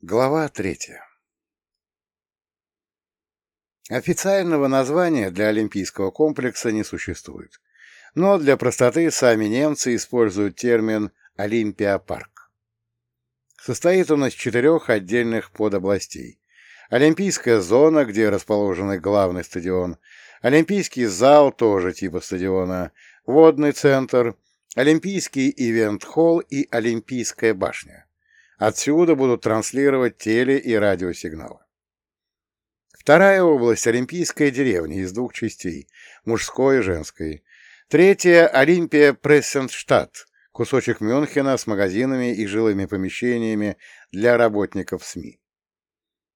Глава третья Официального названия для Олимпийского комплекса не существует, но для простоты сами немцы используют термин «Олимпиапарк». Состоит он из четырех отдельных подобластей. Олимпийская зона, где расположен главный стадион, Олимпийский зал, тоже типа стадиона, водный центр, Олимпийский ивент-холл и Олимпийская башня. Отсюда будут транслировать теле- и радиосигналы. Вторая область – Олимпийская деревня из двух частей – мужской и женской. Третья – Олимпия Прессенштадт, кусочек Мюнхена с магазинами и жилыми помещениями для работников СМИ.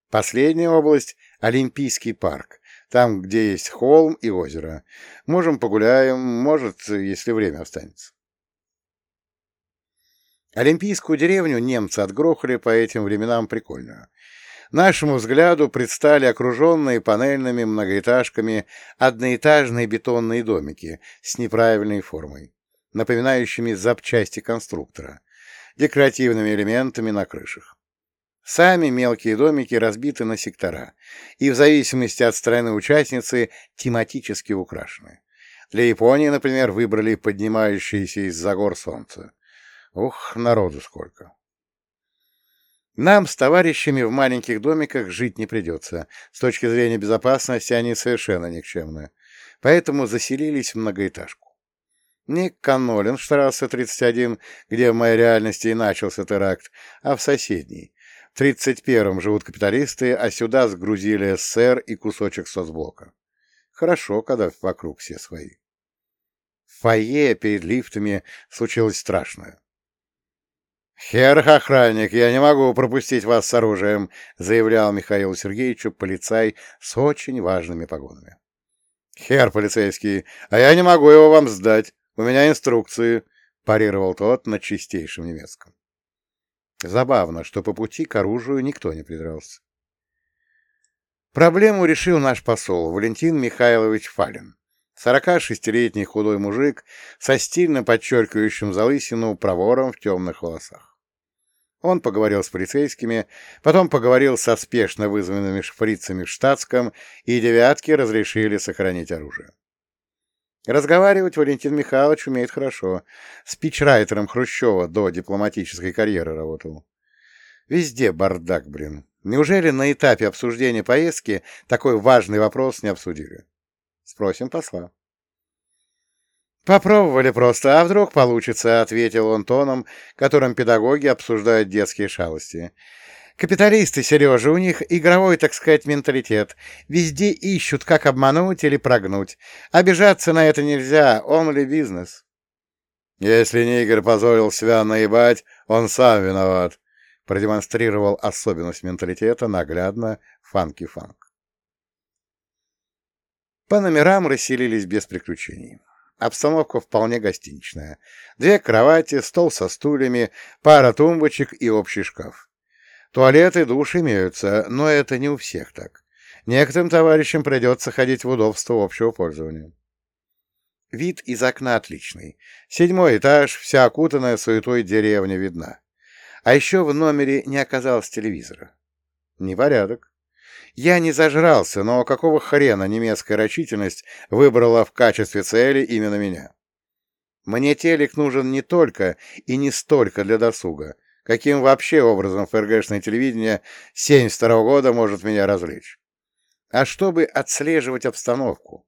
Последняя область – Олимпийский парк, там, где есть холм и озеро. Можем погуляем, может, если время останется. Олимпийскую деревню немцы отгрохали по этим временам прикольную. Нашему взгляду предстали окруженные панельными многоэтажками одноэтажные бетонные домики с неправильной формой, напоминающими запчасти конструктора, декоративными элементами на крышах. Сами мелкие домики разбиты на сектора и в зависимости от страны участницы тематически украшены. Для Японии, например, выбрали поднимающееся из-за гор солнце. Ух, народу сколько! Нам с товарищами в маленьких домиках жить не придется. С точки зрения безопасности они совершенно никчемны. Поэтому заселились в многоэтажку. Не Каннолин, штрассе 31, где в моей реальности и начался теракт, а в соседней. В 31-м живут капиталисты, а сюда сгрузили СССР и кусочек соцблока. Хорошо, когда вокруг все свои. В фойе перед лифтами случилось страшное. «Хер-охранник, я не могу пропустить вас с оружием», — заявлял Михаилу Сергеевичу полицай с очень важными погонами. «Хер, полицейский, а я не могу его вам сдать. У меня инструкции», — парировал тот на чистейшем немецком. Забавно, что по пути к оружию никто не придрался. Проблему решил наш посол Валентин Михайлович Фалин. 46-летний худой мужик со стильно подчеркивающим залысину провором в темных волосах. Он поговорил с полицейскими, потом поговорил со спешно вызванными шприцами в штатском, и девятки разрешили сохранить оружие. Разговаривать Валентин Михайлович умеет хорошо. Спичрайтером Хрущева до дипломатической карьеры работал. Везде бардак, блин. Неужели на этапе обсуждения поездки такой важный вопрос не обсудили? Спросим посла. «Попробовали просто, а вдруг получится», — ответил он тоном, которым педагоги обсуждают детские шалости. «Капиталисты, Сережа, у них игровой, так сказать, менталитет. Везде ищут, как обмануть или прогнуть. Обижаться на это нельзя, он ли бизнес». «Если Нигер позволил себя наебать, он сам виноват», — продемонстрировал особенность менталитета наглядно Фанки-Фанк. По номерам расселились без приключений. Обстановка вполне гостиничная. Две кровати, стол со стульями, пара тумбочек и общий шкаф. Туалеты и душ имеются, но это не у всех так. Некоторым товарищам придется ходить в удобство общего пользования. Вид из окна отличный. Седьмой этаж, вся окутанная суетой деревня видна. А еще в номере не оказалось телевизора. Непорядок. Я не зажрался, но какого хрена немецкая рачительность выбрала в качестве цели именно меня? Мне телек нужен не только и не столько для досуга, каким вообще образом ФРГшное телевидение 72 года может меня развлечь, а чтобы отслеживать обстановку.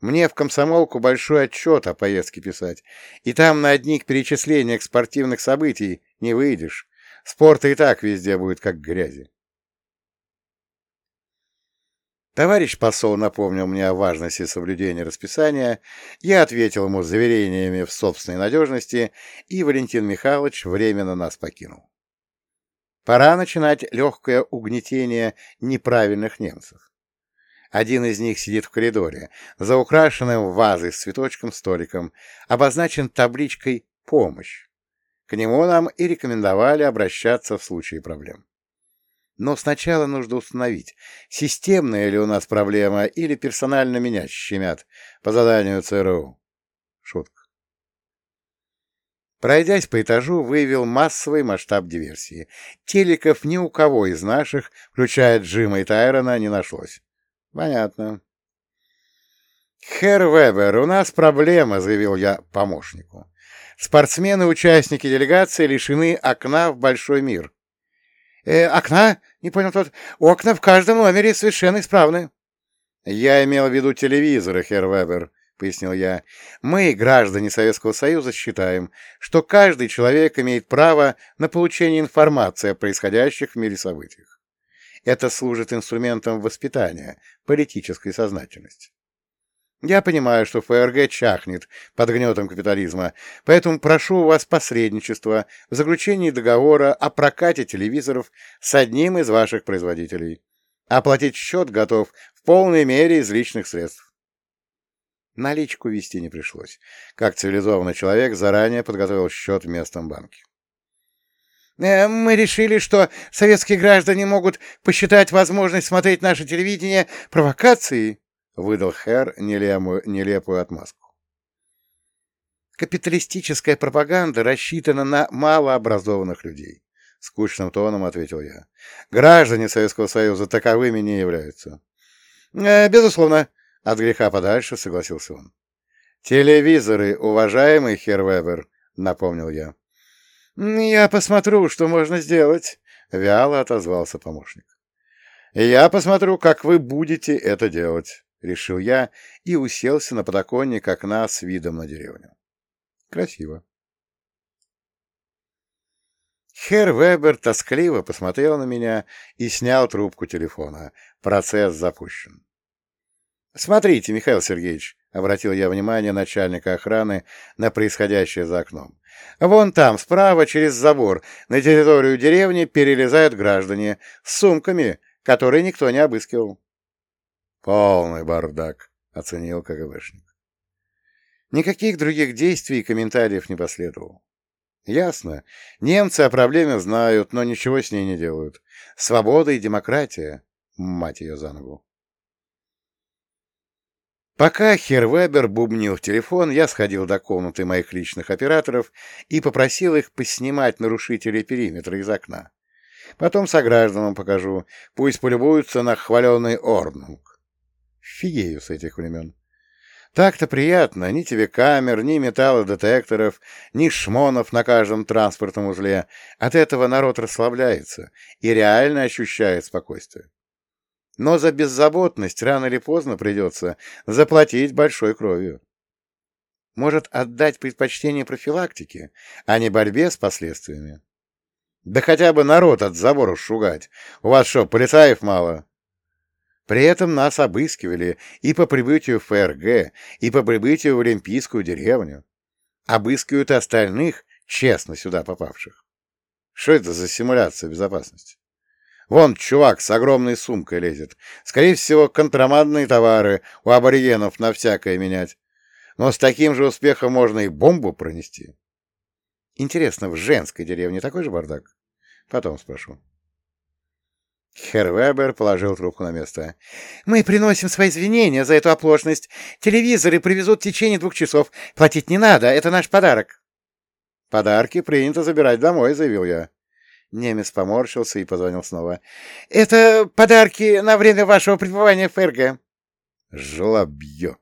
Мне в комсомолку большой отчет о поездке писать, и там на одних перечислениях спортивных событий не выйдешь. Спорта и так везде будет как грязи. Товарищ посол напомнил мне о важности соблюдения расписания, я ответил ему заверениями в собственной надежности, и Валентин Михайлович временно нас покинул. Пора начинать легкое угнетение неправильных немцев. Один из них сидит в коридоре, за украшенным вазой с цветочком столиком, обозначен табличкой «Помощь». К нему нам и рекомендовали обращаться в случае проблем. Но сначала нужно установить, системная ли у нас проблема или персонально меня щемят по заданию ЦРУ. Шутка. Пройдясь по этажу, выявил массовый масштаб диверсии. Телеков ни у кого из наших, включая Джима и Тайрона, не нашлось. Понятно. «Херр Вебер, у нас проблема», — заявил я помощнику. «Спортсмены-участники делегации лишены окна в большой мир». «Э, «Окна?» — не понял тот. «Окна в каждом номере совершенно исправны». «Я имел в виду телевизоры, Херр Вебер», — пояснил я. «Мы, граждане Советского Союза, считаем, что каждый человек имеет право на получение информации о происходящих в мире событиях. Это служит инструментом воспитания политической сознательности. Я понимаю, что ФРГ чахнет под гнетом капитализма, поэтому прошу у вас посредничества в заключении договора о прокате телевизоров с одним из ваших производителей. Оплатить счет готов в полной мере из личных средств. Наличку вести не пришлось. Как цивилизованный человек заранее подготовил счет в местном банке. Э, мы решили, что советские граждане могут посчитать возможность смотреть наше телевидение провокацией, — выдал Хэр нелепую, нелепую отмазку. Капиталистическая пропаганда рассчитана на малообразованных людей. — скучным тоном ответил я. «Граждане Советского Союза таковыми не являются». «Э, «Безусловно», — от греха подальше согласился он. «Телевизоры, уважаемый Хер Вебер», — напомнил я. «Я посмотрю, что можно сделать», — вяло отозвался помощник. «Я посмотрю, как вы будете это делать», — решил я и уселся на подоконник окна с видом на деревню. «Красиво». Хер Вебер тоскливо посмотрел на меня и снял трубку телефона. Процесс запущен. «Смотрите, Михаил Сергеевич», — обратил я внимание начальника охраны на происходящее за окном. «Вон там, справа, через забор, на территорию деревни перелезают граждане с сумками, которые никто не обыскивал». «Полный бардак», — оценил КГБшник. Никаких других действий и комментариев не последовало. Ясно. Немцы о проблеме знают, но ничего с ней не делают. Свобода и демократия. Мать ее за ногу. Пока Хервебер бубнил в телефон, я сходил до комнаты моих личных операторов и попросил их поснимать нарушителей периметра из окна. Потом согражданам покажу, пусть полюбуются на хваленый Орнунг. Фигею с этих времен. Так-то приятно, ни тебе камер, ни металлодетекторов, ни шмонов на каждом транспортном узле. От этого народ расслабляется и реально ощущает спокойствие. Но за беззаботность рано или поздно придется заплатить большой кровью. Может, отдать предпочтение профилактике, а не борьбе с последствиями? Да хотя бы народ от забора шугать. У вас что, полицаев мало? При этом нас обыскивали и по прибытию в ФРГ, и по прибытию в Олимпийскую деревню. Обыскивают и остальных, честно сюда попавших. Что это за симуляция безопасности? Вон чувак с огромной сумкой лезет. Скорее всего, контрабандные товары у аборигенов на всякое менять. Но с таким же успехом можно и бомбу пронести. Интересно, в женской деревне такой же бардак? Потом спрошу. Хервебер положил трубку на место. «Мы приносим свои извинения за эту оплошность. Телевизоры привезут в течение двух часов. Платить не надо, это наш подарок». «Подарки принято забирать домой», — заявил я. Немец поморщился и позвонил снова. «Это подарки на время вашего пребывания в ФРГ». «Жлобье!»